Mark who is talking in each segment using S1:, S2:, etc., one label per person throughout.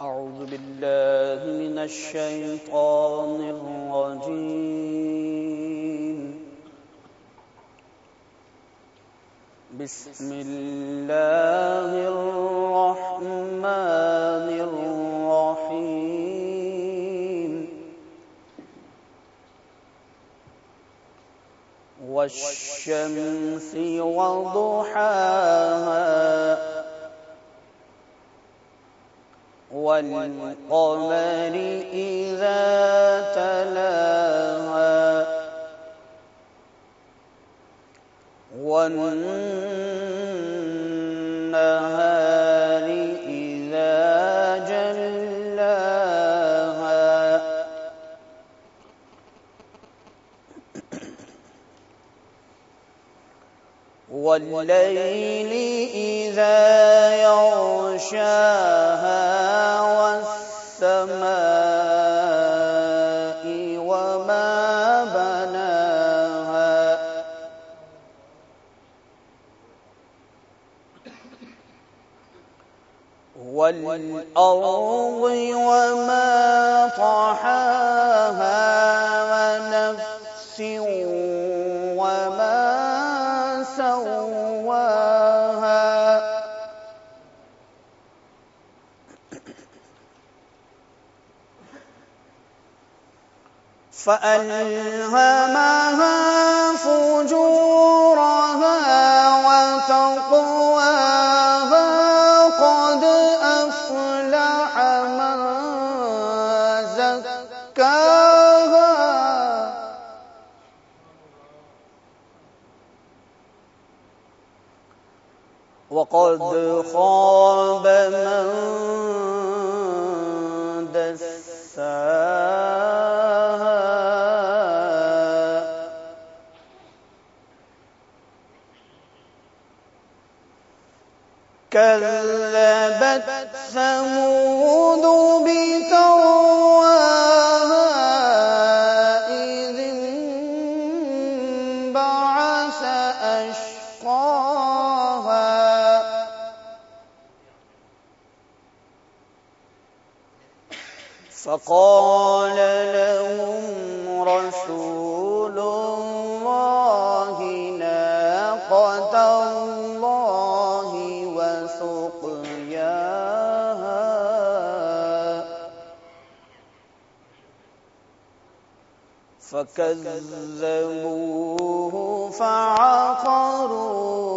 S1: أعوذ بالله من الشيطان الرجيم. بسم الله الرحمن الرحيم. والشمس وضحاها والقمر إذا تلاها والنهار إذا جلاها والليل إذا يغشاها والأرض وما طحاها ونفس وما سواها. فألهمها فجورها وقد خاب من دساها كذبت ثمود بتواها إذ انبعث أشقاها فقال لهم رسول الله ناقة الله وسقياها. فكذبوه فعقروه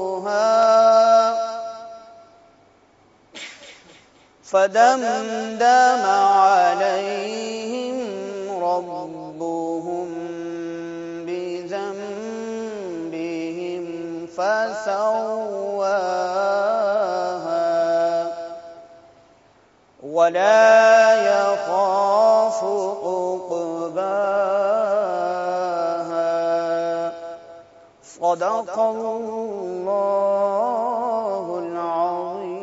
S1: فدمدم عليهم ربهم بذنبهم فسواها ولا يخاف عقباها. صدق الله العظيم.